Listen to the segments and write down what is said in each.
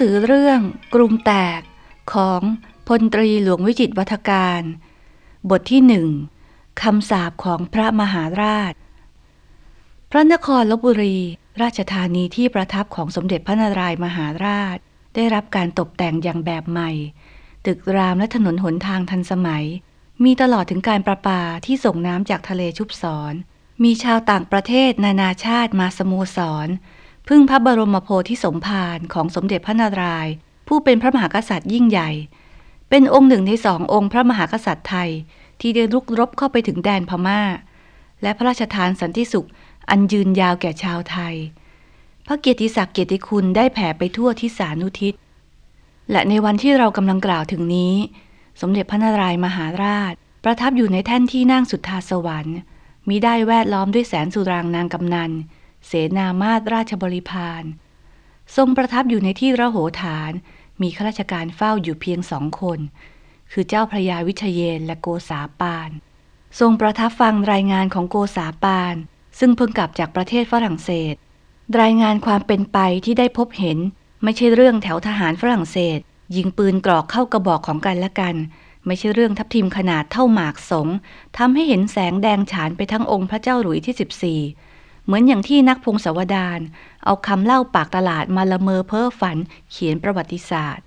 สือเรื่องกรุงแตกของพลตรีหลวงวิจิตรวัฒการ บทที่หนึ่งคำสาปของพระมหาราช พระนครลบบุรี ราชธานีที่ประทับของสมเด็จพระนารายมหาราช ได้รับการตกแต่งอย่างแบบใหม่ ตึกรามและถนนหนทางทันสมัย มีตลอดถึงการประปาที่ส่งน้ำจากทะเลชุบสอน มีชาวต่างประเทศนานาชาติมาสโมสร พึ่งพระบรมโพธิสมภารของสมเด็จพระนารายณ์ผู้เป็นพระมหากษัตริย์ยิ่งใหญ่ เป็นองค์หนึ่งในสององค์พระมหากษัตริย์ไทย ที่ได้ลุกรบเข้าไปถึงแดนพม่า และพระราชทานสันติสุข อันยืนยาวแก่ชาวไทย พระเกียรติศักดิ์เกียรติคุณได้แผ่ไปทั่วทิศานุทิศและในวันที่เรากำลังกล่าวถึงนี้ สมเด็จพระนารายณ์มหาราช ประทับอยู่ในแท่นที่นั่งสุทธาสวรรค์มิได้แวดล้อมด้วยแสนสุรางนางกำนัน เสนามาตรราชบริพารทรงประทับอยู่ในที่ระโหฐาน มีข้าราชการเฝ้าอยู่เพียงสองคน คือเจ้าพระยาวิเชยนและโกษาปาน ทรงประทับฟังรายงานของโกษาปาน ซึ่งเพิ่งกลับจากประเทศฝรั่งเศส รายงานความเป็นไปที่ได้พบเห็น ไม่ใช่เรื่องแถวทหารฝรั่งเศส ยิงปืนกรอกเข้ากระบอกของกันและกัน ไม่ใช่เรื่องทับทิมขนาดเท่าหมากสงทำให้เห็นแสงแดงฉานไปทั้งองค์พระเจ้าหลุยที่ 14 เหมือนอย่างที่นักพงศาวดารเอาคำเล่าปากตลาดมาละเมอเพ้อฝันเขียนประวัติศาสตร์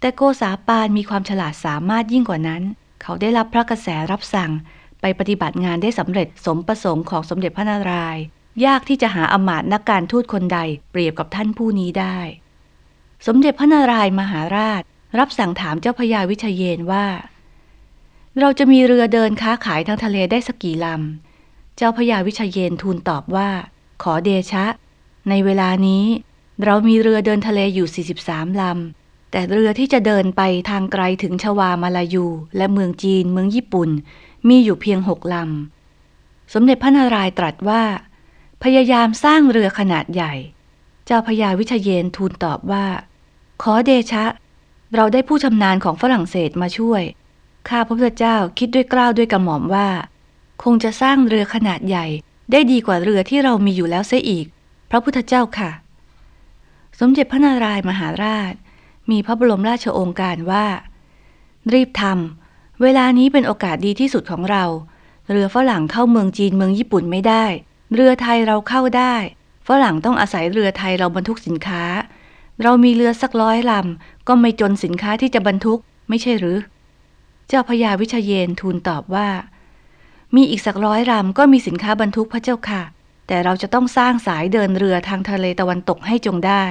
แต่โกษาปานมีความฉลาดสามารถยิ่งกว่านั้น เขาได้รับพระกระแสรับสั่ง ไปปฏิบัติงานได้สำเร็จสมประสงค์ของสมเด็จพระนารายณ์ยากที่จะหาอมาตย์นักการทูตคนใดเปรียบกับท่านผู้นี้ได้ สมเด็จพระนารายณ์มหาราช รับสั่งถามเจ้าพญาวิชเยนว่า เราจะมีเรือเดินค้าขายทางทะเลได้สักกี่ลำ เจ้าพญาวิชเยนทูลตอบว่า ขอเดชะ ในเวลานี้ เรามีเรือเดินทะเลอยู่ 43 ลำ แต่เรือที่จะเดินไปทางไกลถึงชวามาลายู และเมืองจีน เมืองญี่ปุ่น มีอยู่เพียงหกลำ สมเด็จพระนารายณ์ตรัสว่า พยายามสร้างเรือขนาดใหญ่ เจ้าพญาวิชเยนทูลตอบว่า ขอเดชะ เราได้ผู้ชำนาญของฝรั่งเศสมาช่วย ข้าพระพุทธเจ้าคิดด้วยกล้าวด้วยกระหม่อมว่า คงจะสร้างเรือขนาดใหญ่ ได้ดีกว่าเรือที่เรามีอยู่แล้วเสียอีก พระพุทธเจ้าค่ะ สมเด็จพระนารายมหาราช มีพระบรมราชโองการว่า รีบทำเวลานี้เป็นโอกาสดีที่สุดของเรา เรือฝรั่งเข้าเมืองจีนเมืองญี่ปุ่นไม่ได้ เรือไทยเราเข้าได้ ฝรั่งต้องอาศัยเรือไทยเราบรรทุกสินค้า เรามีเรือสักร้อยลำก็ไม่จนสินค้าที่จะบรรทุก ไม่ใช่หรือ เจ้าพญาวิชเยนทูลตอบว่า มีอีกสักร้อยลำก็มีสินค้าบรรทุกพระเจ้าค่ะ แต่เราจะต้องสร้างสายเดินเรือทางทะเลตะวันตกให้จงได้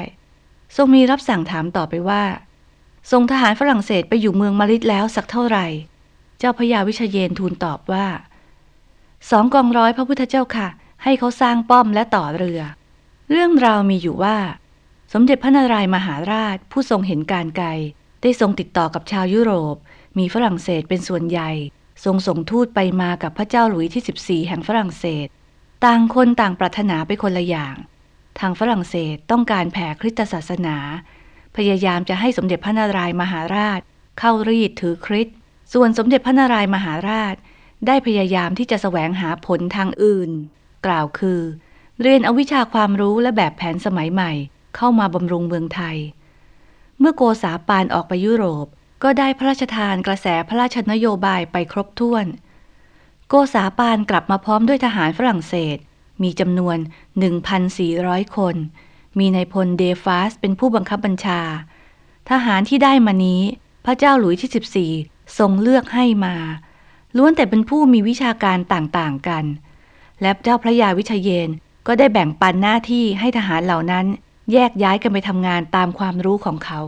ทรงมีรับสั่งถามต่อไปว่า ทรงทหารฝรั่งเศสไปอยู่เมืองมาริดแล้วสักเท่าไหร่ เจ้าพญาวิเชยนทูลตอบว่าสองกองร้อยพระพุทธเจ้าค่ะ ให้เขาสร้างป้อมและต่อเรือ เรื่องราวมีอยู่ว่า สมเด็จพระนารายณ์มหาราชผู้ทรงเห็นการไกล ได้ทรงติดต่อกับชาวยุโรป มีฝรั่งเศสเป็นส่วนใหญ่ ทรงส่งทูตไปมากับพระเจ้าหลุยที่ 14 แห่งฝรั่งเศส ต่างคนต่างปรารถนาไปคนละอย่าง ทางฝรั่งเศสต้องการแผ่คริสตศาสนา พยายามจะให้สมเด็จพระนารายมหาราช เข้ารีดถือคริสต์ส่วนสมเด็จพระนารายมหาราช ได้พยายามที่จะแสวงหาผลทางอื่น กล่าวคือ เรียนอวิชาความรู้และแบบแผนสมัยใหม่ เข้ามาบำรุงเมืองไทย เมื่อโกษาปานออกไปยุโรป ก็ได้พระราชทานกระแสพระราชนโยบายไปครบถ้วน โกษาปานกลับมาพร้อมด้วยทหารฝรั่งเศส มีจำนวน 1,400 คน มีนายพลเดฟาสเป็นผู้บังคับบัญชา ทหารที่ได้มานี้ พระเจ้าหลุยที่ 14 ทรงเลือกให้มา ล้วนแต่เป็นผู้มีวิชาการต่างๆกัน และเจ้าพระยาวิชเยนก็ได้แบ่งปันหน้าที่ให้ทหารเหล่านั้น แยกย้ายกันไปทำงานตามความรู้ของเขา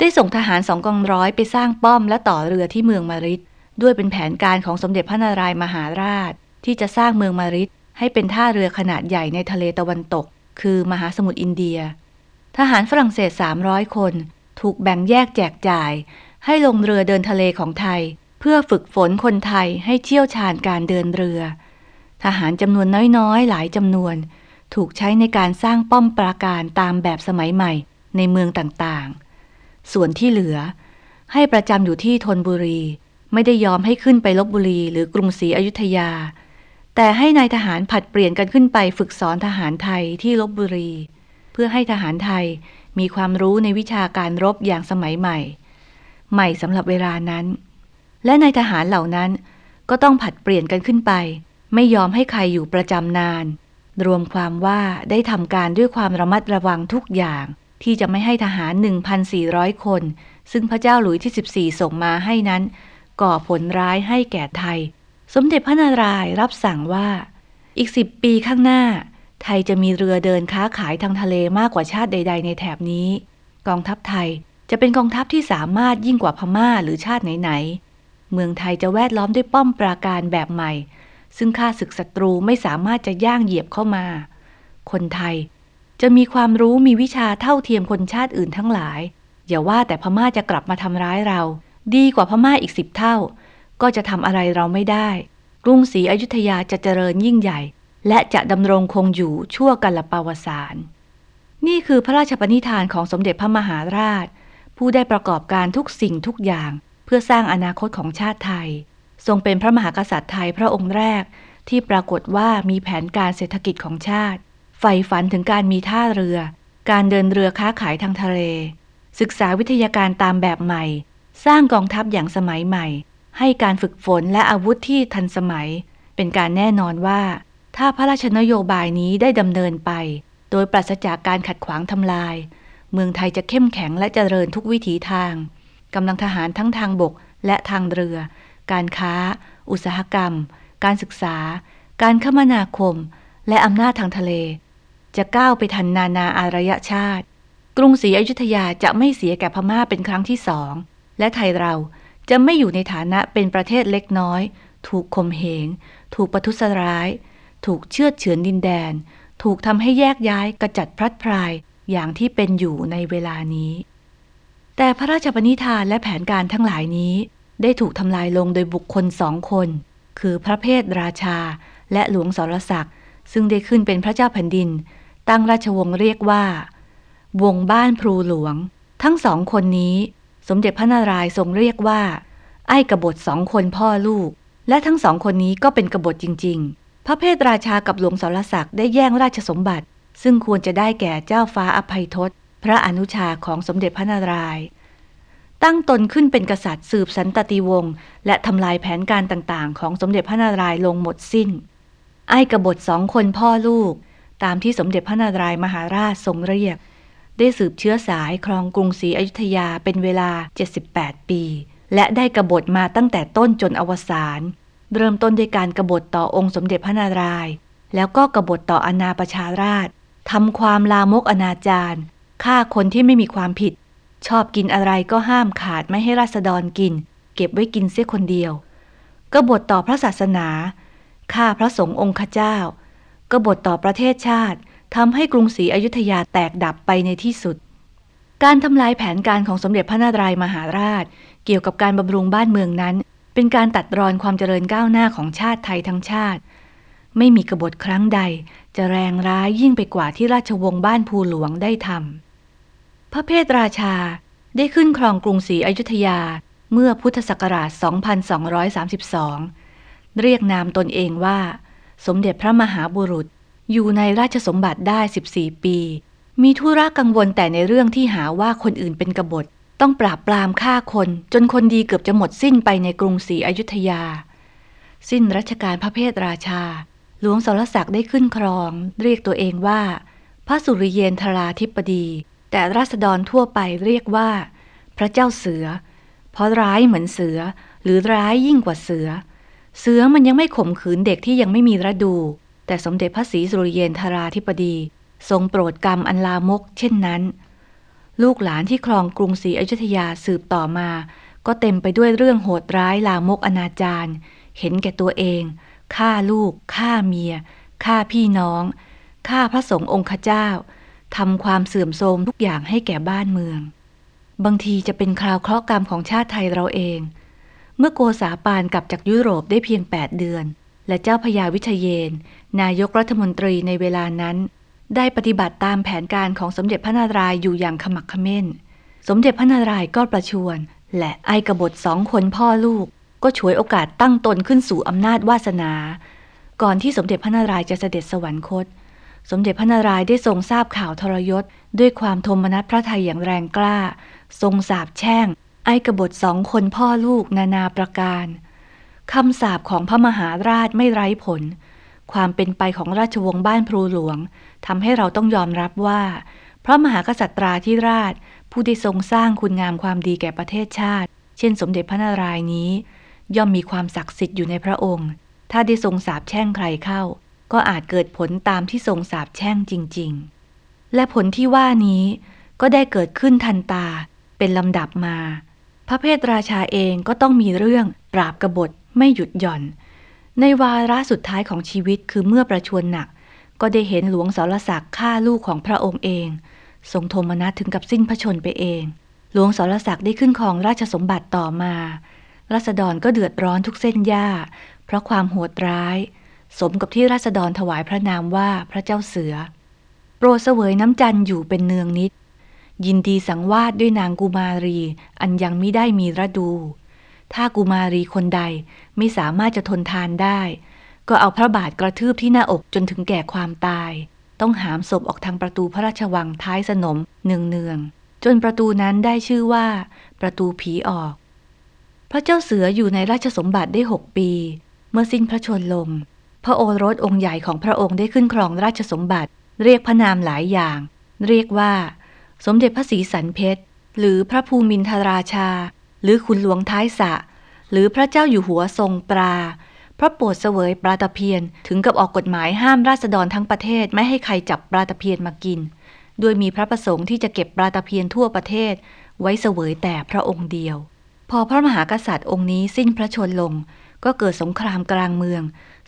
ได้ส่งทหารสองกองร้อยไปสร้างป้อมและต่อเรือที่เมืองมาริดด้วยเป็นแผนการของสมเด็จพระนารายมหาราช ที่จะสร้างเมืองมาริดให้เป็นท่าเรือขนาดใหญ่ในทะเลตะวันตก คือมหาสมุทรอินเดีย ทหารฝรั่งเศส 300 คน ถูกแบ่งแยกแจกจ่าย ให้ลงเรือเดินทะเลของไทย เพื่อฝึกฝนคนไทยให้เชี่ยวชาญการเดินเรือ ทหารจำนวนน้อยๆ หลายจำนวน ถูกใช้ในการสร้างป้อมปราการตามแบบสมัยใหม่ในเมืองต่างๆ ส่วนที่เหลือ ให้ประจำอยู่ที่ธนบุรี ไม่ได้ยอมให้ขึ้นไปลบบุรีหรือกรุงศรีอยุธยา แต่ให้นายทหารผัดเปลี่ยนกันขึ้นไปฝึกสอนทหารไทยที่ลบบุรี เพื่อให้ทหารไทยมีความรู้ในวิชาการรบอย่างสมัยใหม่ ใหม่สำหรับเวลานั้น และนายทหารเหล่านั้นก็ต้องผัดเปลี่ยนกันขึ้นไป ไม่ยอมให้ใครอยู่ประจำนาน รวมความว่าได้ทำการด้วยความระมัดระวังทุกอย่าง ที่จะไม่ให้ทหาร 1,400 คน ซึ่งพระเจ้าหลุยที่ 14 ส่งมาให้นั้น ก่อผลร้ายให้แก่ไทย สมเด็จพระนารายณ์รับสั่งว่า อีกสิบปีข้างหน้า ไทยจะมีเรือเดินค้าขายทางทะเลมากกว่าชาติใด ๆ ในแถบนี้ กองทัพไทยจะเป็นกองทัพที่สามารถยิ่งกว่าพม่าหรือชาติไหนๆ เมืองไทยจะแวดล้อมด้วยป้อมปราการแบบใหม่ ซึ่งข้าศึกศัตรูไม่สามารถจะย่างเหยียบเข้ามา คนไทย จะมีความรู้มีวิชาเท่าเทียมคนชาติอื่นทั้งหลาย อย่าว่าแต่พม่าจะกลับมาทำร้ายเรา ดีกว่าพม่าอีกสิบเท่า ก็จะทำอะไรเราไม่ได้ กรุงศรีอยุธยาจะเจริญยิ่งใหญ่ และจะดำรงคงอยู่ชั่วกัละปาวสารนี่คือพระราชปณิธานของสมเด็จพระมหาราช ผู้ได้ประกอบการทุกสิ่งทุกอย่าง เพื่อสร้างอนาคตของชาติไทย ทรงเป็นพระมหากษัตริย์ไทยพระองค์แรกที่ปรากฏว่ามีแผนการเศรษฐกิจของชาติ ใฝ่ฝันถึงการมีท่าเรือ การเดินเรือค้าขายทางทะเล ศึกษาวิทยาการตามแบบใหม่ สร้างกองทัพอย่างสมัยใหม่ ให้การฝึกฝนและอาวุธที่ทันสมัย เป็นการแน่นอนว่า ถ้าพระราชนโยบายนี้ได้ดำเนินไป โดยปราศจากการขัดขวางทำลาย เมืองไทยจะเข้มแข็งและเจริญทุกวิถีทางกำลังทหารทั้งทางบกและทางเรือ การค้า อุตสาหกรรม การศึกษา การคมนาคม และอำนาจทางทะเล จะก้าวไปทันนานาอารยชาติ กรุงศรีอยุธยาจะไม่เสียแก่พม่าเป็นครั้งที่สอง และไทยเราจะไม่อยู่ในฐานะเป็นประเทศเล็กน้อย ถูกข่มเหง ถูกประทุษร้าย ถูกเชือดเฉือนดินแดน ถูกทำให้แยกย้ายกระจัดพลัดพรายอย่างที่เป็นอยู่ในเวลานี้ แต่พระราชปณิธานและแผนการทั้งหลายนี้ ได้ถูกทำลายลงโดยบุคคลสองคน คือพระเพทราชาและหลวงสรศักดิ์ซึ่งได้ขึ้นเป็นพระเจ้าแผ่นดิน ตั้งราชวงศ์เรียกว่า วงบ้านพลูหลวง ทั้งสองคนนี้ สมเด็จพระนารายณ์ทรงเรียกว่า ไอ้กบฏสองคนพ่อลูก และทั้งสองคนนี้ก็เป็นกบฏจริง ๆ พระเพทราชากับหลวงสรศักดิ์ได้แย่งราชสมบัติ ซึ่งควรจะได้แก่เจ้าฟ้าอภัยทศพระอนุชาของสมเด็จพระนารายณ์ตั้งตนขึ้นเป็นกษัตริย์สืบสันตติวงศ์และทำลายแผนการต่างๆ ของสมเด็จพระนารายณ์ลงหมดสิ้น ไอ้กบฏสองคนพ่อลูก ตามที่สมเด็จพระนารายณ์มหาราชทรงเรียก ได้สืบเชื้อสายครองกรุงศรีอยุธยาเป็นเวลา 78 ปี และได้กบฏมาตั้งแต่ต้นจนอวสานเริ่มต้นด้วยการกบฏต่อองค์สมเด็จพระนารายณ์แล้วก็กบฏต่ออาณาประชาราชทำความลามกอนาจารฆ่าคนที่ไม่มีความผิด ชอบกินอะไรก็ห้ามขาดไม่ให้ราษฎรกิน เก็บไว้กินเสียคนเดียวกบฏต่อพระศาสนาฆ่าพระสงฆ์องค์ข้าเจ้า กบฏต่อประเทศชาติทำให้กรุงศรีอยุธยาแตกดับไปในที่สุด การทำลายแผนการของสมเด็จพระนารายมหาราช เกี่ยวกับการบำรุงบ้านเมืองนั้น เป็นการตัดรอนความเจริญก้าวหน้าของชาติไทยทั้งชาติ ไม่มีกบฏครั้งใด จะแรงร้ายยิ่งไปกว่าที่ราชวงศ์บ้านภูหลวงได้ทำพระเพทราชาได้ขึ้นครองกรุงศรีอยุธยาเมื่อพุทธศักราช 2232 เรียกนามตนเองว่า สมเด็จพระมหาบุรุษ อยู่ในราชสมบัติได้ 14 ปี มีธุระกังวลแต่ในเรื่องที่หาว่าคนอื่นเป็นกบฏ ต้องปราบปรามฆ่าคน จนคนดีเกือบจะหมดสิ้นไปในกรุงศรีอยุธยา สิ้นรัชกาลพระเพทราชา หลวงสรศักดิ์ได้ขึ้นครอง เรียกตัวเองว่า พระสุริเยนทราธิปดี แต่ราษฎรทั่วไปเรียกว่า พระเจ้าเสือ เพราะร้ายเหมือนเสือหรือร้ายยิ่งกว่าเสือ เสือมันยังไม่ข่มขืนเด็กที่ยังไม่มีระดู แต่สมเด็จพระศรีสุริเยนทราธิปดี ทรงโปรดกรรมอันลามก เช่นนั้น ลูกหลานที่ครองกรุงศรีอยุธยาสืบต่อมา ก็เต็มไปด้วยเรื่องโหดร้ายลามกอนาจารเห็นแก่ตัวเองฆ่าลูกฆ่าเมียฆ่าพี่น้องฆ่าพระสงฆ์องค์ข้าเจ้าทำความเสื่อมโทรมทุกอย่างให้แก่บ้านเมือง บางทีจะเป็นคราวเคราะห์กรรมของชาติไทยเราเอง เมื่อโกษาปานกลับจากยุโรปได้เพียง 8 เดือน และเจ้าพญาวิเทเยน นายกรัฐมนตรีในเวลานั้น ได้ปฏิบัติตามแผนการของสมเด็จพระนารายณ์อยู่อย่างขมักขม้น สมเด็จพระนารายณ์ก็ประชวรและไอกบฏสองคนพ่อลูก ก็ฉวยโอกาสตั้งตนขึ้นสู่อำนาจวาสนา ก่อนที่สมเด็จพระนารายณ์จะเสด็จสวรรคต สมเด็จพระนารายณ์ได้ทรงทราบข่าวทรยศ ด้วยความทมนัสพระทัยอย่างแรงกล้า ทรงสาบแช่ง ไอ้กบฏสองคนพ่อลูกนานาประการคำสาบของพระมหาราชไม่ไร้ผล ความเป็นไปของราชวงศ์บ้านพลูหลวงทำให้เราต้องยอมรับว่า พระมหากษัตราธิราช ผู้ได้ทรงสร้างคุณงามความดีแก่ประเทศชาติ เช่นสมเด็จพระนารายณ์นี้ ย่อมมีความศักดิ์สิทธิ์อยู่ในพระองค์ ถ้าได้ทรงสาบแช่งใครเข้า ก็อาจเกิดผลตามที่ทรงสาบแช่งจริง ๆ และผลที่ว่านี้ก็ได้เกิดขึ้นทันตาเป็นลำดับมา พระเพทราชาเองก็ต้องมีเรื่องปราบกบฏไม่หยุดหย่อน ในวาระสุดท้ายของชีวิตคือเมื่อประชวรหนัก ก็ได้เห็นหลวงสารศักดิ์ฆ่าลูกของพระองค์เอง ทรงโทมนัสถึงกับสิ้นพระชนไปเอง หลวงสารศักดิ์ได้ขึ้นครองราชสมบัติต่อมารัษฎรก็เดือดร้อนทุกเส้นหญ้า เพราะความโหดร้าย สมกับที่รัษฎรถวายพระนามว่าพระเจ้าเสือ โปรดเสวยน้ำจันทร์อยู่เป็นเนืองนิด ยินดีสังวาสด้วยนางกุมารี อันยังไม่ได้มีระดู ถ้ากุมารีคนใดไม่สามารถจะทนทานได้ ก็เอาพระบาทกระทืบที่หน้าอกจนถึงแก่ความตาย ต้องหามศพออกทางประตูพระราชวังท้ายสนมเนืองๆจนประตูนั้นได้ชื่อว่า ประตูผีออก พระเจ้าเสืออยู่ในราชสมบัติได้หกปี เมื่อสิ้นพระชนลง พระโอรสองค์ใหญ่ของพระองค์ได้ขึ้นครองราชสมบัติ เรียกพระนามหลายอย่าง เรียกว่า สมเด็จพระศรีสันเพชร หรือพระภูมินทราชา หรือขุนหลวงท้ายสะ หรือพระเจ้าอยู่หัวทรงปลา พระโปรดเสวยปลาตะเพียนถึงกับออกกฎหมายห้ามราษฎรทั้งประเทศไม่ให้ใครจับปลาตะเพียนมากิน โดยมีพระประสงค์ที่จะเก็บปลาตะเพียนทั่วประเทศ ไว้เสวยแต่พระองค์เดียว พอพระมหากษัตริย์องค์นี้สิ้นพระชนลง ก็เกิดสงครามกลางเมือง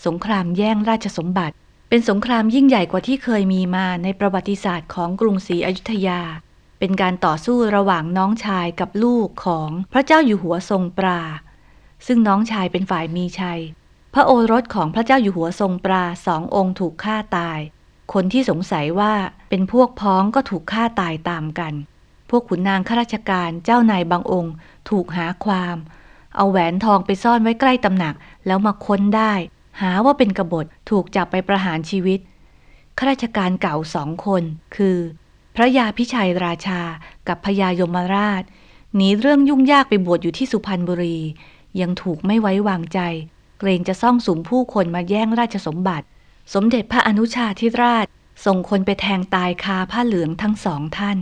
สงครามแย่งราชสมบัติ เป็นสงครามยิ่งใหญ่กว่าที่เคยมีมาในประวัติศาสตร์ของกรุงศรีอยุธยา เป็นการต่อสู้ระหว่างน้องชายกับลูกของพระเจ้าอยู่หัวทรงปรา ซึ่งน้องชายเป็นฝ่ายมีชัย พระโอรสของพระเจ้าอยู่หัวทรงปราสององค์ถูกฆ่าตาย คนที่สงสัยว่าเป็นพวกพ้องก็ถูกฆ่าตายตามกัน พวกขุนนางข้าราชการเจ้านายบางองค์ ถูกหาความ เอาแหวนทองไปซ่อนไว้ใกล้ตำหนักแล้วมาค้นได้ หาว่าเป็นกบฏถูกจับไปประหารชีวิตข้าราชการเก่าสองคน คือ พระยาพิชัยราชากับพญายมราชหนีเรื่องยุ่งยากไปบวชอยู่ที่สุพรรณบุรี ยังถูกไม่ไว้วางใจ เกรงจะซ่องสุมผู้คนมาแย่งราชสมบัติ สมเด็จพระอนุชาธิราชส่งคนไปแทงตายคาผ้าเหลืองทั้งสองท่าน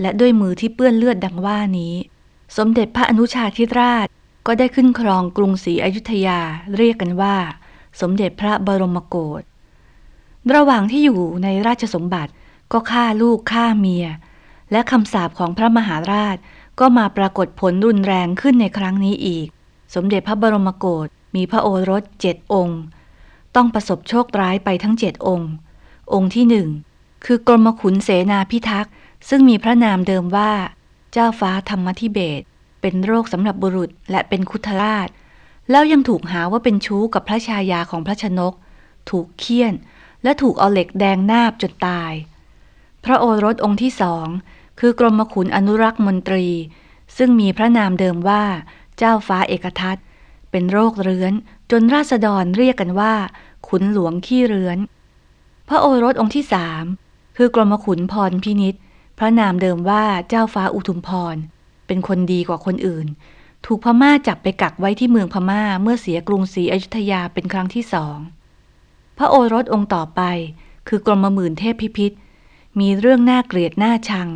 และด้วยมือที่เปื้อนเลือดดังว่านี้ สมเด็จพระอนุชาธิราชก็ได้ขึ้นครองกรุงศรีอยุธยาเรียกกันว่า สมเด็จพระบรมโกศระหว่างที่อยู่ในราชสมบัติก็ฆ่าลูกฆ่าเมีย และคำสาปของพระมหาราชก็มาปรากฏผลรุนแรงขึ้นในครั้งนี้อีก สมเด็จพระบรมโกศมีพระโอรสเจ็ดองค์ ต้องประสบโชคร้ายไปทั้งเจ็ดองค์ องค์ที่หนึ่งคือกรมขุนเสนาพิทักษ์ซึ่งมีพระนามเดิมว่า เจ้าฟ้าธรรมธิเบศเป็นโรคสำหรับบุรุษและเป็นคุทราช แล้วยังถูกหาว่าเป็นชู้กับพระชายาของพระชนก ถูกเคี่ยน และถูกเอาเหล็กแดงนาบจนตาย พระโอรสองค์ที่สองคือกรมขุนอนุรักษ์มนตรี ซึ่งมีพระนามเดิมว่า เจ้าฟ้าเอกทัตเป็นโรคเรื้อนจนราษฎรเรียกกันว่า ขุนหลวงขี้เรื้อน พระโอรสองค์ที่สามคือกรมขุนพรพินิษพระนามเดิมว่าเจ้าฟ้าอุทุมพร เป็นคนดีกว่าคนอื่น ถูกพม่าจับไปกักไว้ที่เมืองพม่าเมื่อเสียกรุงศรีอยุธยาเป็นครั้งที่สอง พระโอรสองค์ต่อไป คือกรมหมื่นเทพพิพิธมีเรื่องน่าเกลียดน่าชัง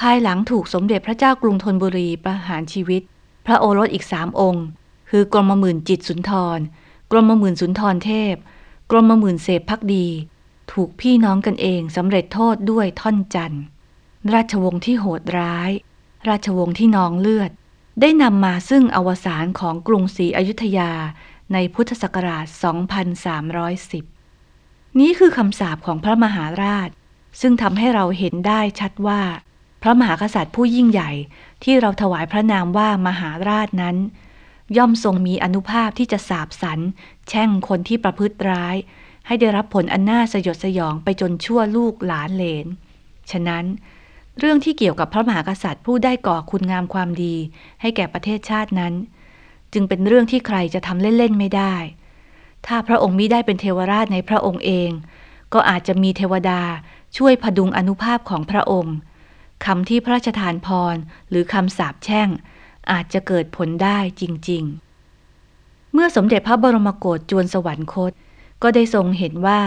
ภายหลังถูกสมเด็จพระเจ้ากรุงธนบุรีประหารชีวิต พระโอรสอีกสามองค์ คือกรมหมื่นจิตสุนทร กรมหมื่นสุนทรเทพ กรมหมื่นเสพพักดี ถูกพี่น้องกันเองสำเร็จโทษด้วยท่อนจันทร์ราชวงศ์ที่โหดร้าย ราชวงศ์ที่นองเลือด ได้นำมาซึ่งอวสานของกรุงศรีอยุธยาในพุทธศักราช 2310 นี้คือคำสาปของพระมหาราช ซึ่งทำให้เราเห็นได้ชัดว่า พระมหากษัตริย์ผู้ยิ่งใหญ่ที่เราถวายพระนามว่ามหาราชนั้น ย่อมทรงมีอนุภาพที่จะสาบสรรแช่งคนที่ประพฤติร้าย ให้ได้รับผลอันน่าสยดสยองไปจนชั่วลูกหลานเหลน ฉะนั้น เรื่องที่เกี่ยวกับพระมหากษัตริย์ผู้ได้ก่อคุณงามความดี ให้แก่ประเทศชาตินั้น จึงเป็นเรื่องที่ใครจะทำเล่น ๆ ไม่ได้ ถ้าพระองค์มิได้เป็นเทวราชในพระองค์เอง ก็อาจจะมีเทวดาช่วยพดุงอนุภาพของพระองค์คำที่พระราชทานพรหรือคำสาปแช่ง อาจจะเกิดผลได้จริง ๆ เมื่อสมเด็จพระบรมโกศจวนสวรรคต ก็ได้ทรงเห็นว่า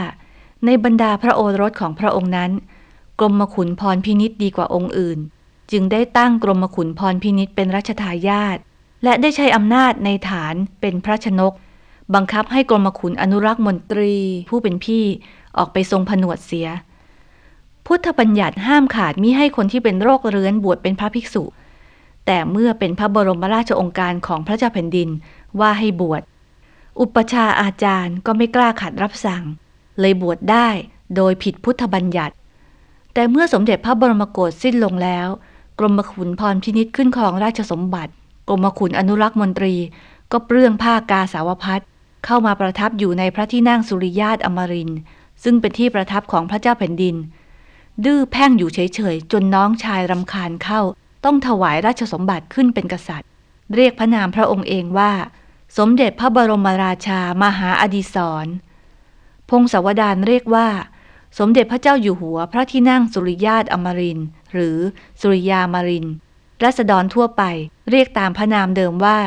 ในบรรดาพระโอรสของพระองค์นั้น กรมขุนพรพินิษดีกว่าองค์อื่น จึงได้ตั้งกรมขุนพรพินิษเป็นรัชทายาทและได้ใช้อำนาจในฐานเป็นพระชนก บังคับให้กรมขุนอนุรักษ์มนตรี ผู้เป็นพี่ออกไปทรงผนวดเสีย พุทธบัญญัติห้ามขาดมิให้คนที่เป็นโรคเรื้อนบวชเป็นพระภิกษุ แต่เมื่อเป็นพระบรมราชองค์การของพระเจ้าแผ่นดินว่าให้บวช อุปชาอาจารย์ก็ไม่กล้าขัดรับสั่ง เลยบวชได้โดยผิดพุทธบัญญัติ แต่เมื่อสมเด็จพระบรมโกศสิ้นลงแล้ว กรมขุนพรพินิษขึ้นครองราชสมบัติ กรมขุนอนุรักษ์มนตรี ก็เปลื้องผ้ากาสาวพัดเข้ามาประทับอยู่ในพระที่นั่งสุริยาตอมริน ซึ่งเป็นที่ประทับของพระเจ้าแผ่นดิน ดื้อแพ่งอยู่เฉยๆ จนน้องชายรำคาญเข้า ต้องถวายราชสมบัติขึ้นเป็นกษัตริย์ เรียกพระนามพระองค์เองว่า สมเด็จพระบรมราชามหาอดีศรพงศาวดารเรียกว่า สมเด็จพระเจ้าอยู่หัวพระที่นั่งสุริยาตอมรินหรือสุริยามารินรัษฎรทั่วไป เรียกตามพระนามเดิมว่า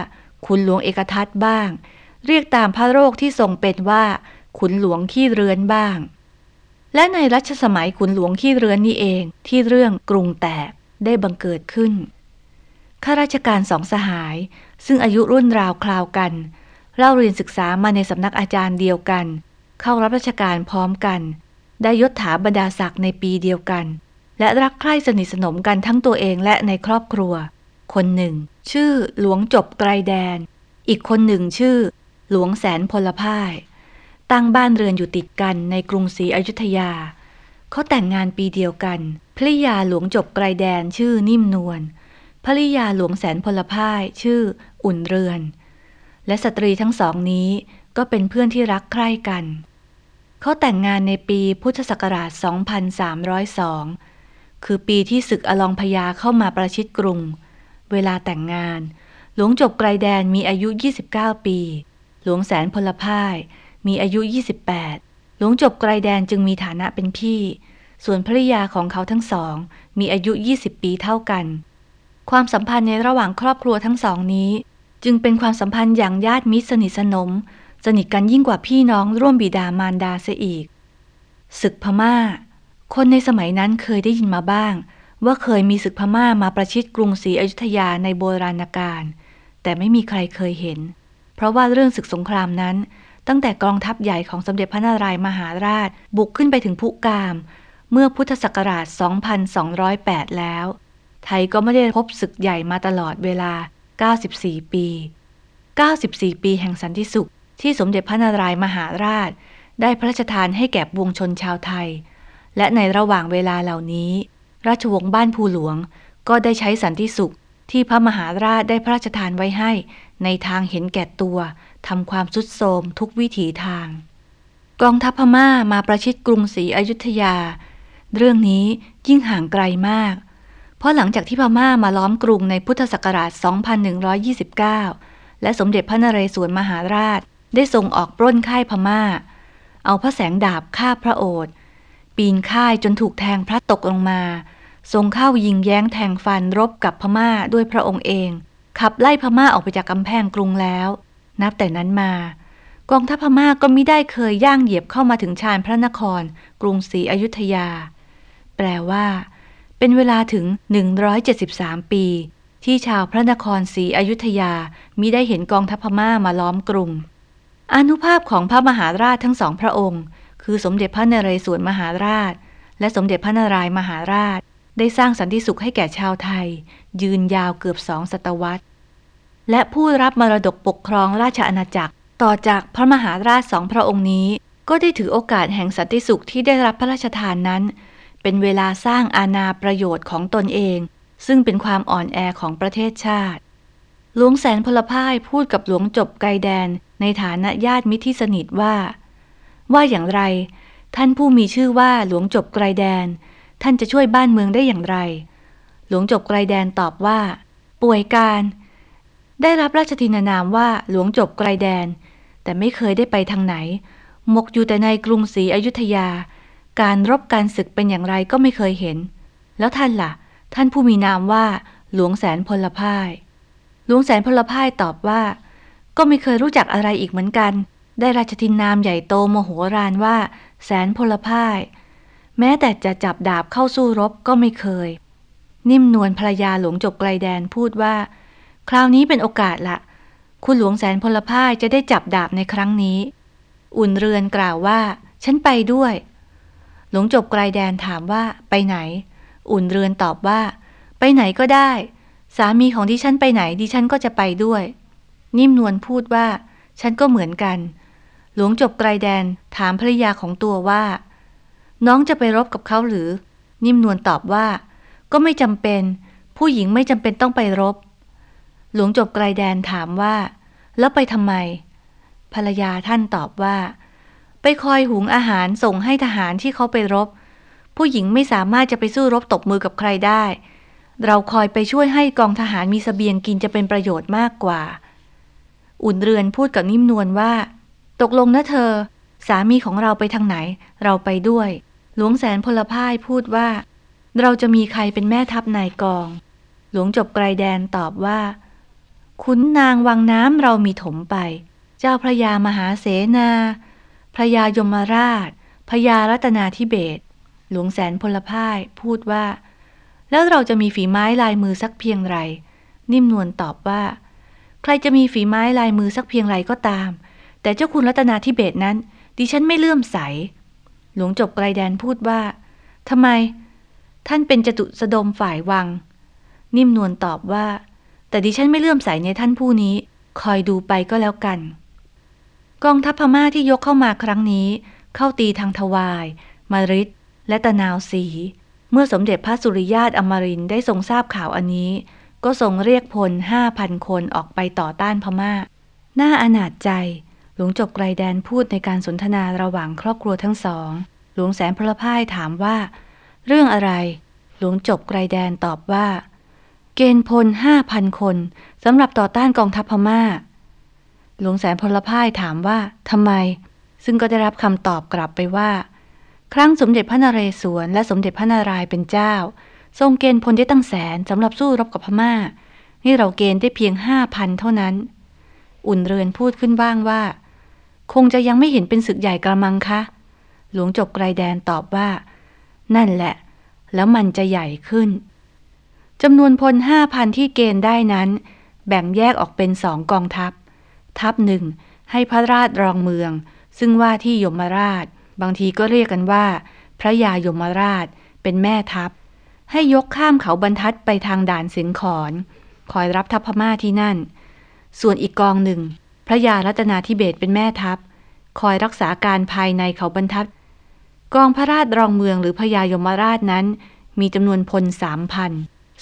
ขุนหลวงเอกทัตบ้าง เรียกตามพระโรคที่ทรงเป็นว่า ขุนหลวงขี้เรือนบ้าง และในรัชสมัยขุนหลวงขี้เรือนนี่เองที่เรื่องกรุงแตกได้บังเกิดขึ้นข้าราชการสองสหาย ซึ่งอายุรุ่นราวคราวกันเล่าเรียนศึกษามาในสำนักอาจารย์เดียวกัน เข้ารับราชการพร้อมกัน ได้ยศถาบรรดาศักดิ์ในปีเดียวกัน และรักใคร่สนิทสนมกันทั้งตัวเองและในครอบครัว คนหนึ่ง ชื่อหลวงจบไกรแดน อีกคนหนึ่งชื่อ หลวงแสนพลพ่าย ตั้งบ้านเรือนอยู่ติดกันในกรุงศรีอยุธยา เขาแต่งงานปีเดียวกันภริยาหลวงจบไกรแดนชื่อนิ่มนวลภริยาหลวงแสนพลพ่ายชื่ออุ่นเรือน และสตรีทั้งสองนี้ก็เป็นเพื่อนที่รักใคร่กัน เขาแต่งงานในปีพุทธศักราช 2302 คือปีที่ศึกอลองพยาเข้ามาประชิดกรุง เวลาแต่งงาน หลวงจบไกรแดนมีอายุ 29 ปี หลวงแสนพลพ่ายมีอายุ 28 หลวงจบไกรแดนจึงมีฐานะเป็นพี่ ส่วนภริยาของเขาทั้งสอง มีอายุ 20 ปีเท่ากัน ความสัมพันธ์ในระหว่างครอบครัวทั้งสองนี้ จึงเป็นความสัมพันธ์อย่างญาติมิตรสนิทสนม สนิทกันยิ่งกว่าพี่น้องร่วมบิดามารดาเสียอีก ศึกพมา่า คนในสมัยนั้นเคยได้ยินมาบ้าง ว่าเคยมีศึกพม่ามาประชิดกรุงศรีอยุธยาในโบราณกาลแต่ไม่มีใครเคยเห็น เพราะว่าเรื่องศึกสงครามนั้น ตั้งแต่กองทัพใหญ่ของสมเด็จพระนารายมหาราช บุกขึ้นไปถึงพุกาม เมื่อพุทธศักราช 2208 แล้ว ไทยก็ไม่ได้พบศึกใหญ่มาตลอดเวลา 94 ปี 94 ปีแห่งสันติสุข ที่สมเด็จพระนารายมหาราช ได้พระราชทานให้แก่วงชนชาวไทย และในระหว่างเวลาเหล่านี้ ราชวงศ์บ้านภูหลวงก็ได้ใช้สันติสุขที่พระมหาราชได้พระราชทานไว้ให้ ในทางเห็นแก่ตัวทำความสุดโทมทุกวิถีทาง กองทัพพม่ามาประชิดกรุงศรีอยุธยา เรื่องนี้ยิ่งห่างไกลมาก เพราะหลังจากที่พม่ามาล้อมกรุงในพุทธศักราช 2129 และสมเด็จพระนเรศวรมหาราช ได้ทรงออกปล้นค่ายพม่า เอาพระแสงดาบฆ่าพระโอษฐ์ปีนค่ายจนถูกแทงพระตกลงมา ทรงเข้ายิงแย้งแทงฟันรบกับพม่าด้วยพระองค์เอง ขับไล่พม่าออกไปจากกำแพงกรุงแล้ว นับแต่นั้นมากองทัพพม่าก็ไม่ได้เคยย่างเหยียบเข้ามาถึงชานพระนคร กรุงศรีอยุธยา แปลว่า เป็นเวลาถึง 173 ปี ที่ชาวพระนครศรีอยุธยามิได้เห็นกองทัพพม่ามาล้อมกรุง อนุภาพของพระมหาราชทั้งสองพระองค์ คือสมเด็จพระนเรศวรมหาราช และสมเด็จพระนารายมหาราช ได้สร้างสันติสุขให้แก่ชาวไทย ยืนยาวเกือบสองศตวรรษ และผู้รับมรดกปกครองราชอาณาจักร ต่อจากพระมหาราชสองพระองค์นี้ ก็ได้ถือโอกาสแห่งสันติสุขที่ได้รับพระราชทานนั้น เป็นเวลาสร้างอาณาประโยชน์ของตนเอง ซึ่งเป็นความอ่อนแอของประเทศชาติ หลวงแสนพลพ่ายพูดกับหลวงจบไกแดน ในฐานะญาติมิตรที่สนิทว่า ว่าอย่างไร ท่านผู้มีชื่อว่าหลวงจบไกรแดน ท่านจะช่วยบ้านเมืองได้อย่างไร หลวงจบไกรแดนตอบว่า ป่วยการ ได้รับราชทินานามว่าหลวงจบไกรแดน แต่ไม่เคยได้ไปทางไหน หมกอยู่แต่ในกรุงศรีอยุธยา การรบการศึกเป็นอย่างไรก็ไม่เคยเห็น แล้วท่านละ่ะ ท่านผู้มีนามว่า หลวงแสนพลพ่าย หลวงแสนพลพ่ายตอบว่า ก็ไม่เคยรู้จักอะไรอีกเหมือนกัน ได้ราชทินนามใหญ่โตโมโหรานว่า แสนพลพ่าย แม้แต่จะจับดาบเข้าสู้รบก็ไม่เคย นิ่มนวลภรรยาหลวงจบไกลแดนพูดว่า คราวนี้เป็นโอกาสละ คุณหลวงแสนพลพ่ายจะได้จับดาบในครั้งนี้ อุ่นเรือนกล่าวว่า ฉันไปด้วย หลวงจบไกลแดนถามว่า ไปไหน อุ่นเรือนตอบว่า ไปไหนก็ได้ สามีของดิฉันไปไหนดิฉันก็จะไปด้วย นิ่มนวลพูดว่า ฉันก็เหมือนกัน หลวงจบไกลแดนถามภรรยาของตัวว่า น้องจะไปรบกับเขาหรือ นิ่มนวลตอบว่า ก็ไม่จำเป็น ผู้หญิงไม่จำเป็นต้องไปรบ หลวงจบไกลแดนถามว่า แล้วไปทำไม ภรรยาท่านตอบว่า ไปคอยหุงอาหารส่งให้ทหารที่เขาไปรบ ผู้หญิงไม่สามารถจะไปสู้รบตบมือกับใครได้เราคอยไปช่วยให้กองทหารมีสเสบียงกินจะเป็นประโยชน์มากกว่า อุ่นเรือนพูดกับนิ่มนวลว่า ตกลงนะเธอ สามีของเราไปทางไหน เราไปด้วย หลวงแสนพลพ่ายพูดว่า เราจะมีใครเป็นแม่ทัพนายกอง หลวงจบไกลแดนตอบว่าขุนนางวังน้ำเรามีถมไป เจ้าพระยามหาเสนา พระยายมราช พระยารัตนาธิเบศ หลวงแสนพลพ่ายพูดว่า แล้วเราจะมีฝีไม้ลายมือสักเพียงไร นิ่มนวลตอบว่า ใครจะมีฝีไม้ลายมือสักเพียงไรก็ตาม แต่เจ้าคุณรัตนาธิเบศนั้น ดิฉันไม่เลื่อมใส หลวงจบไกลแดนพูดว่าทำไม ท่านเป็นจตุสดมฝ่ายวัง นิ่มนวลตอบว่า แต่ดิฉันไม่เลื่อมใสในท่านผู้นี้ คอยดูไปก็แล้วกัน กองทัพพม่าที่ยกเข้ามาครั้งนี้ เข้าตีทางทวายมาริดและตะนาวสี เมื่อสมเด็จพระสุริยาตอมรินได้ทรงทราบข่าวอันนี้ ก็ทรงเรียกพลห้าพันคนออกไปต่อต้านพม่าหน้าอนาจใจ หลวงจบไกลแดนพูดในการสนทนาระหว่างครอบครัวทั้งสอง หลวงแสนพลพ่ายถามว่า เรื่องอะไร หลวงจบไกลแดนตอบว่า เกณฑ์พลห้าพันคนสำหรับต่อต้านกองทัพพม่า หลวงแสนพลพ่ายถามว่าทำไม ซึ่งก็ได้รับคำตอบกลับไปว่า ครั้งสมเด็จพระนเรศวรและสมเด็จพระนารายณ์เป็นเจ้า ทรงเกณฑ์พลได้ตั้งแสนสำหรับสู้รบกับพม่า นี่เราเกณฑ์ได้เพียงห้าพันเท่านั้น อุ่นเรือนพูดขึ้นบ้างว่า คงจะยังไม่เห็นเป็นศึกใหญ่กระมังคะ หลวงจบไกลแดนตอบว่า นั่นแหละ แล้วมันจะใหญ่ขึ้นจำนวนพลห้าพันที่เกณฑ์ได้นั้น แบ่งแยกออกเป็นสองกองทัพ ทัพหนึ่งให้พระราชรองเมือง ซึ่งว่าที่ยมราช บางทีก็เรียกกันว่า พระยายมราชเป็นแม่ทัพ ให้ยกข้ามเขาบรรทัดไปทางด่านสิงขอนคอยรับทัพพม่าที่นั่น ส่วนอีกกองหนึ่ง พระยารัตนาธิเบศเป็นแม่ทัพ คอยรักษาการภายในเขาบรรทัด กองพระราชรองเมืองหรือพระยายมราชนั้น มีจำนวนพลสามพัน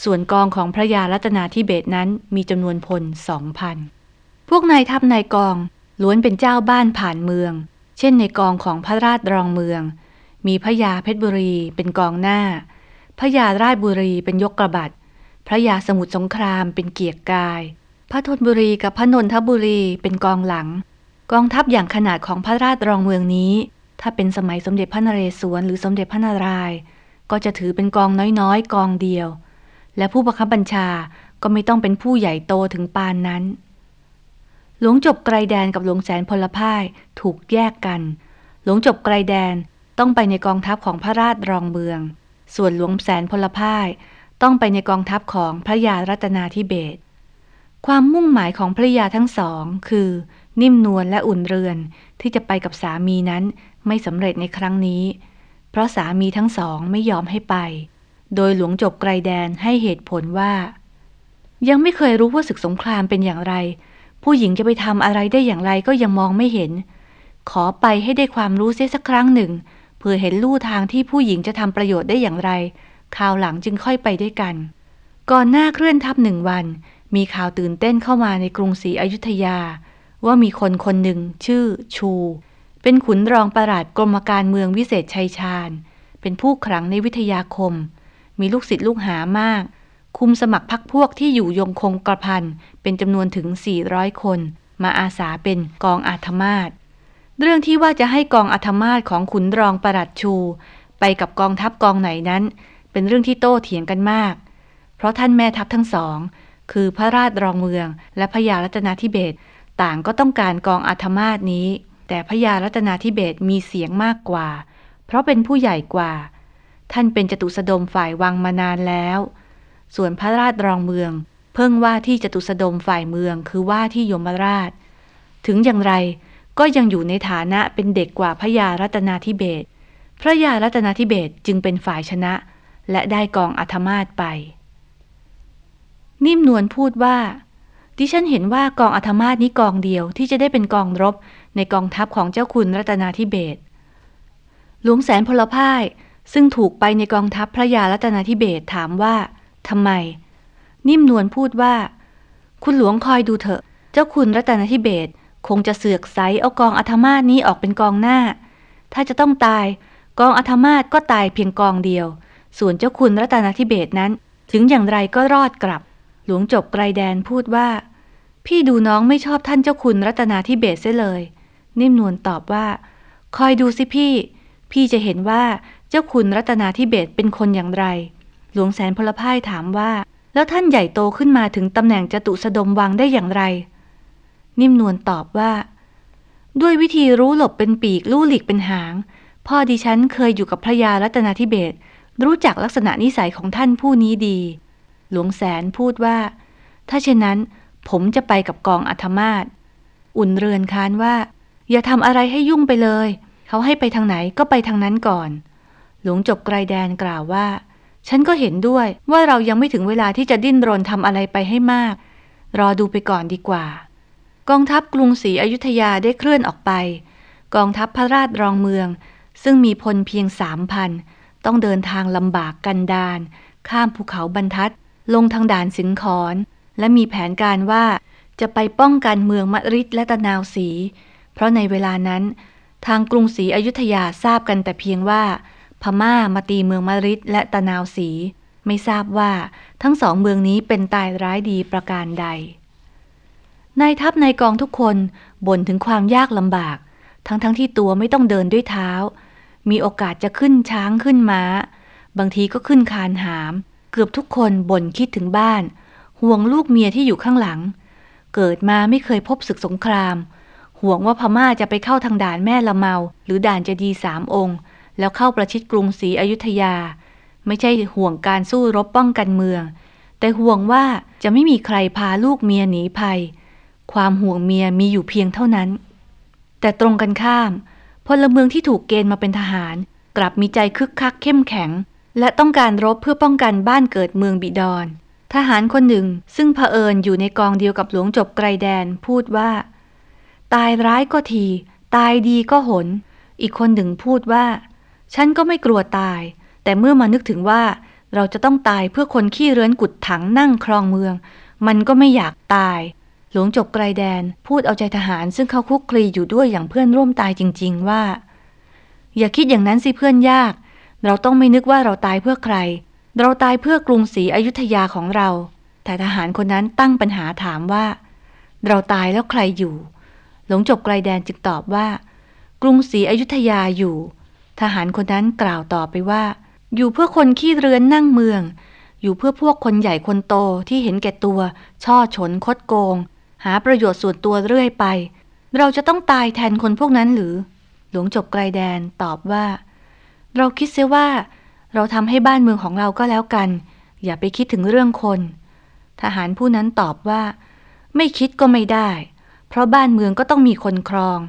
ส่วนกองของพระยารัตนาธิเบศนั้นมีจำนวนพลสองพันพวกนายทัพนายกองล้วนเป็นเจ้าบ้านผ่านเมือง เช่นในกองของพระราชรองเมือง มีพระยาเพชรบุรีเป็นกองหน้า พระยาราชบุรีเป็นยกกระบัดพระยาสมุทรสงครามเป็นเกียรกาย พระธนบุรีกับพระนนทบุรีเป็นกองหลัง กองทัพอย่างขนาดของพระราชรองเมืองนี้ ถ้าเป็นสมัยสมเด็จพระนเรศวรหรือสมเด็จพระนารายณ์ก็จะถือเป็นกองน้อยๆ กองเดียว และผู้บังคับบัญชาก็ไม่ต้องเป็นผู้ใหญ่โตถึงปานนั้น หลวงจบไกลแดนกับหลวงแสนพลพ่ายถูกแยกกัน หลวงจบไกลแดนต้องไปในกองทัพของพระราชรองเมือง ส่วนหลวงแสนพลพ่ายต้องไปในกองทัพของพระยารัตนาธิเบศ ความมุ่งหมายของพระยาทั้งสอง คือ นิ่มนวลและอุ่นเรือน ที่จะไปกับสามีนั้นไม่สำเร็จในครั้งนี้ เพราะสามีทั้งสองไม่ยอมให้ไป โดยหลวงจบไกลแดนให้เหตุผลว่า ยังไม่เคยรู้ว่าศึกสงครามเป็นอย่างไร ผู้หญิงจะไปทำอะไรได้อย่างไรก็ยังมองไม่เห็น ขอไปให้ได้ความรู้เสียสักครั้งหนึ่ง เพื่อเห็นลู่ทางที่ผู้หญิงจะทำประโยชน์ได้อย่างไรข่าวหลังจึงค่อยไปด้วยกัน ก่อนหน้าเคลื่อนทัพหนึ่งวัน มีข่าวตื่นเต้นเข้ามาในกรุงศรีอยุธยา ว่ามีคนคนหนึ่งชื่อชู เป็นขุนรองประหลัดกรมการเมืองวิเศษชัยชาญ เป็นผู้ขลังในวิทยาคม มีลูกศิษย์ลูกหามาก คุมสมัครพักพวกที่อยู่ยงคงกระพันเป็นจำนวนถึง 400 คน มาอาสาเป็นกองอาธมาศ เรื่องที่ว่าจะให้กองอาธมาศของขุนรองประหลัดชู ไปกับกองทัพกองไหนนั้น เป็นเรื่องที่โต้เถียงกันมาก เพราะท่านแม่ทัพทั้งสอง คือพระราชรองเมือง และพระยารัตนาธิเบศต่างก็ต้องการกองอาธมาศนี้ แต่พระยารัตนาธิเบศมีเสียงมากกว่า เพราะเป็นผู้ใหญ่กว่า ท่านเป็นจตุสดมฝ่ายวังมานานแล้ว ส่วนพระราชรองเมือง เพิ่งว่าที่จตุสดมฝ่ายเมืองคือว่าที่ยมราช ถึงอย่างไร ก็ยังอยู่ในฐานะเป็นเด็กกว่าพระยารัตนาธิเบศพระยารัตนาธิเบศจึงเป็นฝ่ายชนะ และได้กองอัธมาศไป นิ่มนวลพูดว่า ดิฉันเห็นว่ากองอัธมาศนี้กองเดียวที่จะได้เป็นกองรบในกองทัพของเจ้าคุณรัตนาธิเบศหลวงแสนพลพ่ายซึ่งถูกไปในกองทัพพระยารัตนาธิเบศถามว่าทำไม นิ่มนวลพูดว่า คุณหลวงคอยดูเถอะ เจ้าคุณรัตนาธิเบศ คงจะเสือกไซเอากองอัธมาศนี้ออกเป็นกองหน้า ถ้าจะต้องตาย กองอัธมาศก็ตายเพียงกองเดียว ส่วนเจ้าคุณรัตนาธิเบศนั้น ถึงอย่างไรก็รอดกลับ หลวงจบไกรแดนพูดว่า พี่ดูน้องไม่ชอบท่านเจ้าคุณรัตนาธิเบศเสียเลย นิ่มนวลตอบว่า คอยดูสิพี่ พี่จะเห็นว่าเจ้าคุณรัตนาธิเบศเป็นคนอย่างไร หลวงแสนพลพ่ายถามว่า แล้วท่านใหญ่โตขึ้นมาถึงตำแหน่งจตุสดมวังได้อย่างไร นิ่มนวลตอบว่า ด้วยวิธีรู้หลบเป็นปีกลู่หลีกเป็นหาง พ่อดิฉันเคยอยู่กับพระยารัตนาธิเบศรู้จักลักษณะนิสัยของท่านผู้นี้ดี หลวงแสนพูดว่า ถ้าเช่นนั้น ผมจะไปกับกองอัธมาศอุ่นเรือนค้านว่า อย่าทำอะไรให้ยุ่งไปเลย เขาให้ไปทางไหนก็ไปทางนั้นก่อน หลวงจบไกรแดนกล่าวว่า ฉันก็เห็นด้วยว่าเรายังไม่ถึงเวลาที่จะดิ้นรนทำอะไรไปให้มาก รอดูไปก่อนดีกว่า กองทัพกรุงศรีอยุธยาได้เคลื่อนออกไป กองทัพพระราชรองเมือง ซึ่งมีพลเพียงสามพันต้องเดินทางลำบากกันดาน ข้ามภูเขาบรรทัด ลงทางด่านสินขอนและมีแผนการว่าจะไปป้องกันเมืองมะริดและตะนาวสี เพราะในเวลานั้น ทางกรุงศรีอยุธยาทราบกันแต่เพียงว่า พม่ามาตีเมืองมะริดและตะนาวสี ไม่ทราบว่าทั้งสองเมืองนี้เป็นตายร้ายดีประการใด นายทัพในกองทุกคนบ่นถึงความยากลำบาก ทั้งๆทที่ตัวไม่ต้องเดินด้วยเท้า มีโอกาสจะขึ้นช้างขึ้นม้า บางทีก็ขึ้นคานหาม เกือบทุกคนบ่นคิดถึงบ้าน ห่วงลูกเมียที่อยู่ข้างหลัง เกิดมาไม่เคยพบศึกสงคราม ห่วงว่าพม่าจะไปเข้าทางด่านแม่ละเมา หรือด่านจะดีสามองค์ แล้วเข้าประชิดกรุงศรีอยุธยา ไม่ใช่ห่วงการสู้รบป้องกันเมือง แต่ห่วงว่าจะไม่มีใครพาลูกเมียหนีภัย ความห่วงเมียมีอยู่เพียงเท่านั้น แต่ตรงกันข้ามพลเมืองที่ถูกเกณฑ์มาเป็นทหาร กลับมีใจคึกคักเข้มแข็ง และต้องการรบเพื่อป้องกันบ้านเกิดเมืองบิดอน ทหารคนหนึ่งซึ่งเผอิญอยู่ในกองเดียวกับหลวงจบไกรแดนพูดว่า ตายร้ายก็ที ตายดีก็หน อีกคนหนึ่งพูดว่า ฉันก็ไม่กลัวตาย แต่เมื่อมานึกถึงว่าเราจะต้องตายเพื่อคนขี้เรื้อนกุดถังนั่งครองเมือง มันก็ไม่อยากตาย ลวงจบไกรแดนพูดเอาใจทหารซึ่งเขาคุกคลีอยู่ด้วยอย่างเพื่อนร่วมตายจริง ๆ ว่า อย่าคิดอย่างนั้นสิเพื่อนยาก เราต้องไม่นึกว่าเราตายเพื่อใคร เราตายเพื่อกรุงศรีอยุธยาของเรา แต่ทหารคนนั้นตั้งปัญหาถามว่า เราตายแล้วใครอยู่ หลวงจบไกรแดนจึงตอบว่า กรุงศรีอยุธยาอยู่ ทหารคนนั้นกล่าวต่อไปว่า อยู่เพื่อคนขี้เรือนนั่งเมือง อยู่เพื่อพวกคนใหญ่คนโตที่เห็นแก่ตัว ช่อฉนคดโกง หาประโยชน์ส่วนตัวเรื่อยไป เราจะต้องตายแทนคนพวกนั้นหรือ หลวงจบไกลแดนตอบว่า เราคิดเสียว่า เราทำให้บ้านเมืองของเราก็แล้วกัน อย่าไปคิดถึงเรื่องคน ทหารผู้นั้นตอบว่า ไม่คิดก็ไม่ได้ เพราะบ้านเมืองก็ต้องมีคนครอง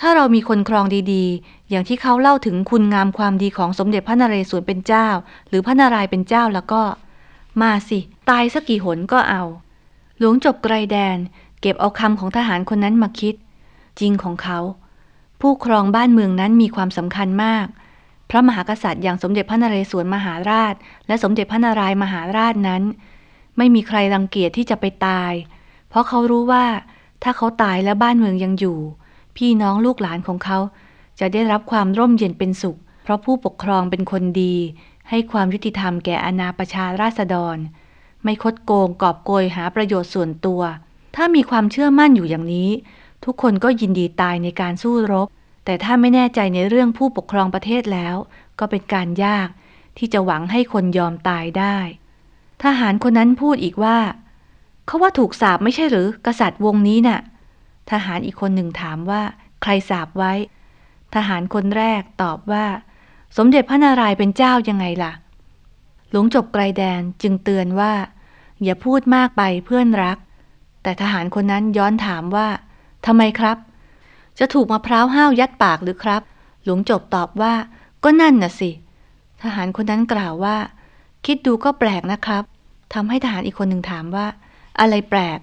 ถ้าเรามีคนครองดีๆ อย่างที่เขาเล่าถึงคุณงามความดีของสมเด็จพระนเรศวรเป็นเจ้า หรือพระนารายณ์เป็นเจ้าแล้วก็ มาสิ ตายสักกี่หนก็เอา หลวงจบไกลแดน เก็บเอาคำของทหารคนนั้นมาคิด จริงของเขา ผู้ครองบ้านเมืองนั้นมีความสำคัญมาก พระมหากษัตริย์อย่างสมเด็จพระนเรศวรมหาราช และสมเด็จพระนารายมหาราชนั้น ไม่มีใครรังเกียจที่จะไปตาย เพราะเขารู้ว่าถ้าเขาตายแล้วบ้านเมืองยังอยู่ พี่น้องลูกหลานของเขา จะได้รับความร่มเย็นเป็นสุข เพราะผู้ปกครองเป็นคนดี ให้ความยุติธรรมแก่อนาประชาราษฎร ไม่คดโกงกอบโกยหาประโยชน์ส่วนตัว ถ้ามีความเชื่อมั่นอยู่อย่างนี้ ทุกคนก็ยินดีตายในการสู้รบ แต่ถ้าไม่แน่ใจในเรื่องผู้ปกครองประเทศแล้ว ก็เป็นการยาก ที่จะหวังให้คนยอมตายได้ ทหารคนนั้นพูดอีกว่าเขาว่าถูกสาบไม่ใช่หรือ กษัตริย์วงนี้น่ะ ทหารอีกคนหนึ่งถามว่า ใครสาบไว้ ทหารคนแรกตอบว่า สมเด็จพระนารายณ์เป็นเจ้ายังไงล่ะ หลวงจบไกลแดนจึงเตือนว่า อย่าพูดมากไปเพื่อนรัก แต่ทหารคนนั้นย้อนถามว่าทำไมครับ จะถูกมะพร้าวห้าวยัดปากหรือครับ หลวงจบตอบว่า ก็นั่นน่ะสิ ทหารคนนั้นกล่าวว่า คิดดูก็แปลกนะครับทำให้ทหารอีกคนหนึ่งถามว่า อะไรแปลก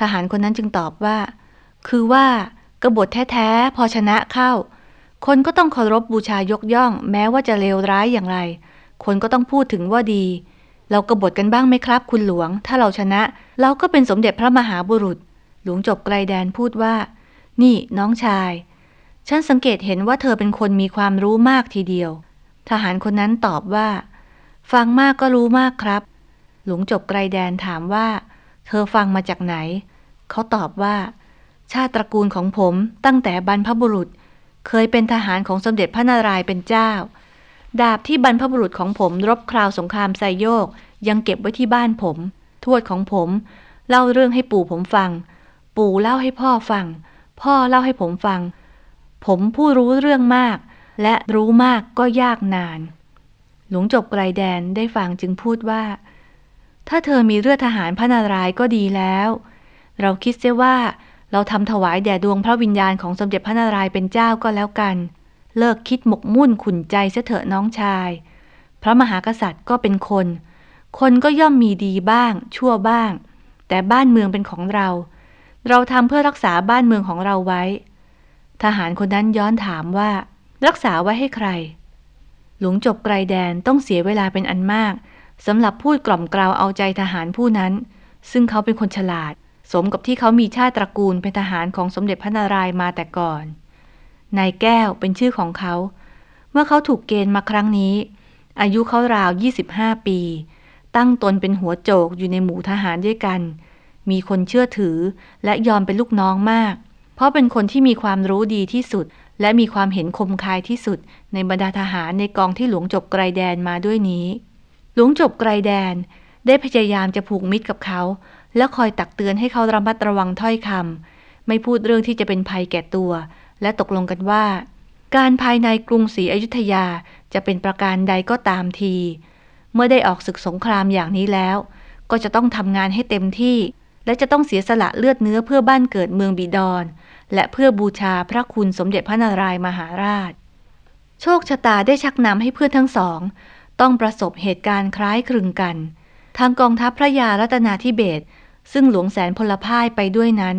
ทหารคนนั้นจึงตอบว่า คือว่ากบฏแท้ๆพอชนะเข้า คนก็ต้องเคารพบบูชายกย่อง แม้ว่าจะเลวร้ายอย่างไร คนก็ต้องพูดถึงว่าดี เรากบฏกันบ้างไหมครับ คุณหลวง ถ้าเราชนะ เราก็เป็นสมเด็จพระมหาบุรุษ หลวงจบไกลแดนพูดว่า นี่น้องชาย ฉันสังเกตเห็นว่าเธอเป็นคนมีความรู้มากทีเดียว ทหารคนนั้นตอบว่า ฟังมากก็รู้มากครับ หลวงจบไกลแดนถามว่า เธอฟังมาจากไหน เขาตอบว่า ชาติตระกูลของผมตั้งแต่บรรพบุรุษ เคยเป็นทหารของสมเด็จพระนารายณ์เป็นเจ้า ดาบที่บรรพบุรุษของผมรบคราวสงครามไซโยก ยังเก็บไว้ที่บ้านผม ทวดของผม เล่าเรื่องให้ปู่ผมฟัง ปู่เล่าให้พ่อฟัง พ่อเล่าให้ผมฟัง ผมผู้รู้เรื่องมาก และรู้มากก็ยากนาน หลวงจบไกลแดนได้ฟังจึงพูดว่า ถ้าเธอมีเลือดทหารพระนารายก็ดีแล้ว เราคิดเสียว่าเราทำถวายแด่ดวงพระวิญญาณของสมเด็จพระนารายณ์เป็นเจ้าก็แล้วกัน เลิกคิดหมกมุ่นขุนใจเสเถอะน้องชาย พระมหากษัตริย์ก็เป็นคน คนก็ย่อมมีดีบ้าง ชั่วบ้าง แต่บ้านเมืองเป็นของเรา เราทำเพื่อรักษาบ้านเมืองของเราไว้ ทหารคนนั้นย้อนถามว่า รักษาไว้ให้ใคร หลวงจบไกลแดนต้องเสียเวลาเป็นอันมากสำหรับพูดกล่อมกล่าวเอาใจทหารผู้นั้น ซึ่งเขาเป็นคนฉลาด สมกับที่เขามีชาติตระกูลเป็นทหารของสมเด็จพระนารายณ์มาแต่ก่อน นายแก้วเป็นชื่อของเขา เมื่อเขาถูกเกณฑ์มาครั้งนี้ อายุเขาราว 25 ปี ตั้งตนเป็นหัวโจกอยู่ในหมู่ทหารด้วยกัน มีคนเชื่อถือและยอมเป็นลูกน้องมาก เพราะเป็นคนที่มีความรู้ดีที่สุด และมีความเห็นคมคายที่สุด ในบรรดาทหารในกองที่หลวงจบไกลแดนมาด้วยนี้ หลวงจบไกลแดนได้พยายามจะผูกมิตรกับเขา และคอยตักเตือนให้เขาระมัดระวังถ้อยคำไม่พูดเรื่องที่จะเป็นภัยแก่ตัว และตกลงกันว่า การภายในกรุงศรีอยุธยาจะเป็นประการใดก็ตามที เมื่อได้ออกศึกสงครามอย่างนี้แล้ว ก็จะต้องทำงานให้เต็มที่ และจะต้องเสียสละเลือดเนื้อเพื่อบ้านเกิดเมืองบิดร และเพื่อบูชาพระคุณสมเด็จพระนารายมหาราช โชคชะตาได้ชักนำให้เพื่อนทั้งสอง ต้องประสบเหตุการณ์คล้ายคลึงกัน ทางกองทัพพระยารัตนาธิเบศซึ่งหลวงแสนพลพ่ายไปด้วยนั้น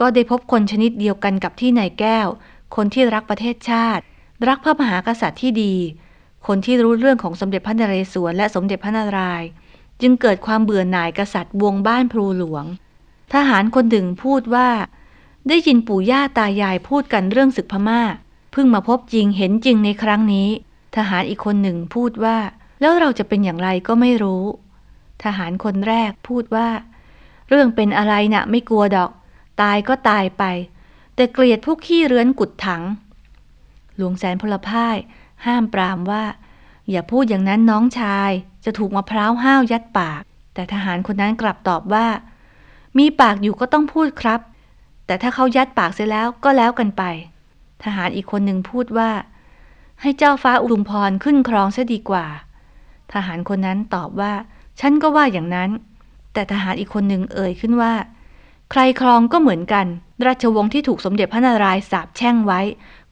ก็ได้พบคนชนิดเดียวกันกับที่นายแก้ว คนที่รักประเทศชาติ รักพระมหากษัตริย์ที่ดี คนที่รู้เรื่องของสมเด็จพระนเรศวรและสมเด็จพระนารายณ์จึงเกิดความเบื่อหน่ายกษัตริย์วงบ้านพลูหลวง ทหารคนหนึ่งพูดว่า ได้ยินปู่ย่าตายายพูดกันเรื่องศึกพมา่า เพิ่งมาพบจริงเห็นจริงในครั้งนี้ ทหารอีกคนหนึ่งพูดว่า แล้วเราจะเป็นอย่างไรก็ไม่รู้ ทหารคนแรกพูดว่า เรื่องเป็นอะไรนะ่ะไม่กลัวดอก ตายก็ตายไป แต่เกลียดพวกขี้เรื้อนกุดถัง หลวงแสนพลพ่าย ห้ามปรามว่า อย่าพูดอย่างนั้นน้องชายจะถูกมะพร้าวห้าวยัดปาก แต่ทหารคนนั้นกลับตอบว่า มีปากอยู่ก็ต้องพูดครับ แต่ถ้าเขายัดปากเสร็จแล้วก็แล้วกันไป ทหารอีกคนหนึ่งพูดว่า ให้เจ้าฟ้าอุทุมพรขึ้นครองซะดีกว่า ทหารคนนั้นตอบว่า ฉันก็ว่าอย่างนั้น แต่ทหารอีกคนหนึ่งเอ่ยขึ้นว่า ใครครองก็เหมือนกัน ราชวงศ์ที่ถูกสมเด็จพระนารายณ์สาปแช่งไว้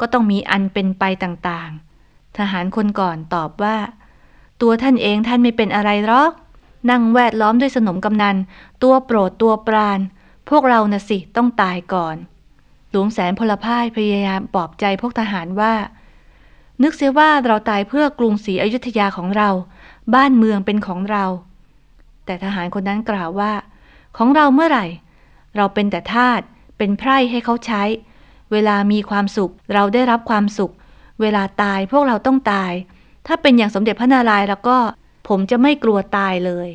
ก็ต้องมีอันเป็นไปต่างๆ ทหารคนก่อนตอบว่า ตัวท่านเองท่านไม่เป็นอะไรหรอก นั่งแวดล้อมด้วยสนมกำนัน ตัวโปรดตัวปราณ พวกเราน่ะสิต้องตายก่อน หลวงแสนพลพ่ายพยายามปลอบใจพวกทหารว่า นึกเสียว่าเราตายเพื่อกรุงศรีอยุธยาของเรา บ้านเมืองเป็นของเรา แต่ทหารคนนั้นกล่าวว่า ของเราเมื่อไหร่ เราเป็นแต่ทาสเป็นไพร่ให้เขาใช้ เวลามีความสุข เราได้รับความสุข เวลาตายพวกเราต้องตาย ถ้าเป็นอย่างสมเด็จพระนารายณ์แล้วก็ ผมจะไม่กลัวตายเลย